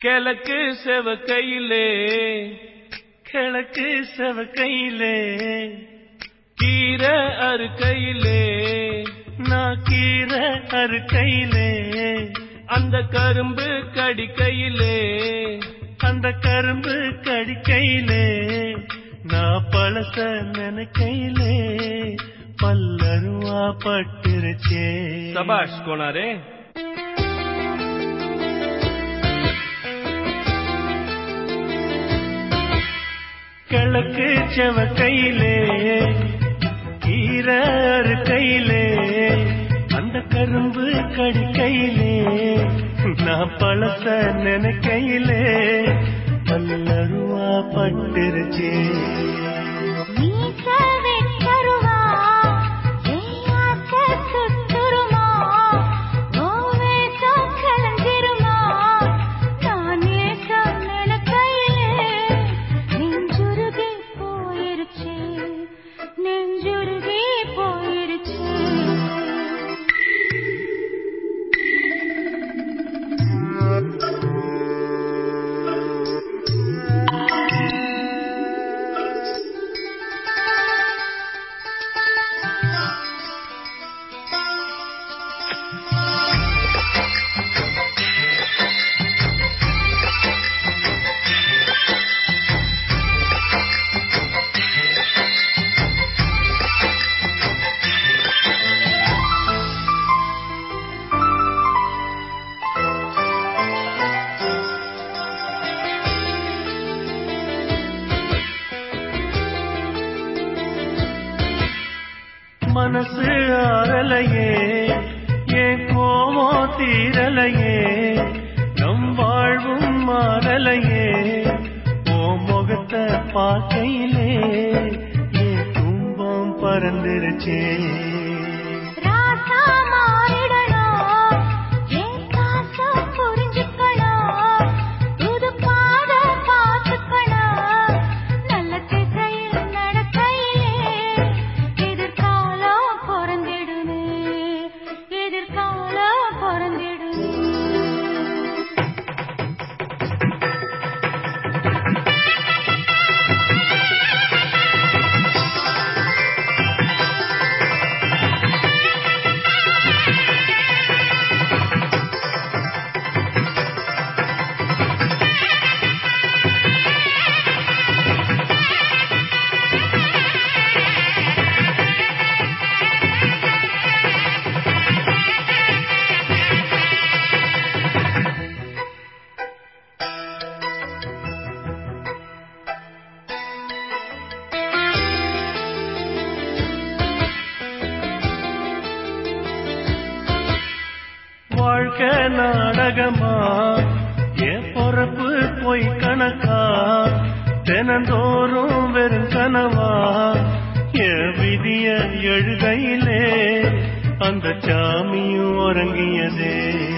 கிழக்கு செவக்கையிலே கிழக்கு செவக்கையிலே கீர அறுக்கையிலே நான் கீர அறுக்கையிலே அந்த கரும்பு கடிக்கையிலே அந்த கரும்பு கடிக்கையிலே நான் பழச நினைக்கையிலே பல்லருவா பட்டிருச்சே சபாஷ் கோனாரே கிழக்கு செவக்கையிலே கீரர் கையிலே அந்த கரும்பு கடிக்கையிலே நான் பழச நினைக்கையிலே பல்லருவா பட்டிருச்சே. மனசு ஆறலையே ஏன் கோமோ தீரலையே நம் வாழ்வும் மாறலையே ஓ முகத்தை பார்க்கையிலே ஏன் துன்பம் பறந்துருச்சே. ராசா வாழ்க்கை நாடகமா? என் பொறப்பு பொய் கணக்கா? தினந்தோறும் வெறும் கனவா? என் விதிய எழுதையிலே அந்த சாமியும் உறங்கியதே.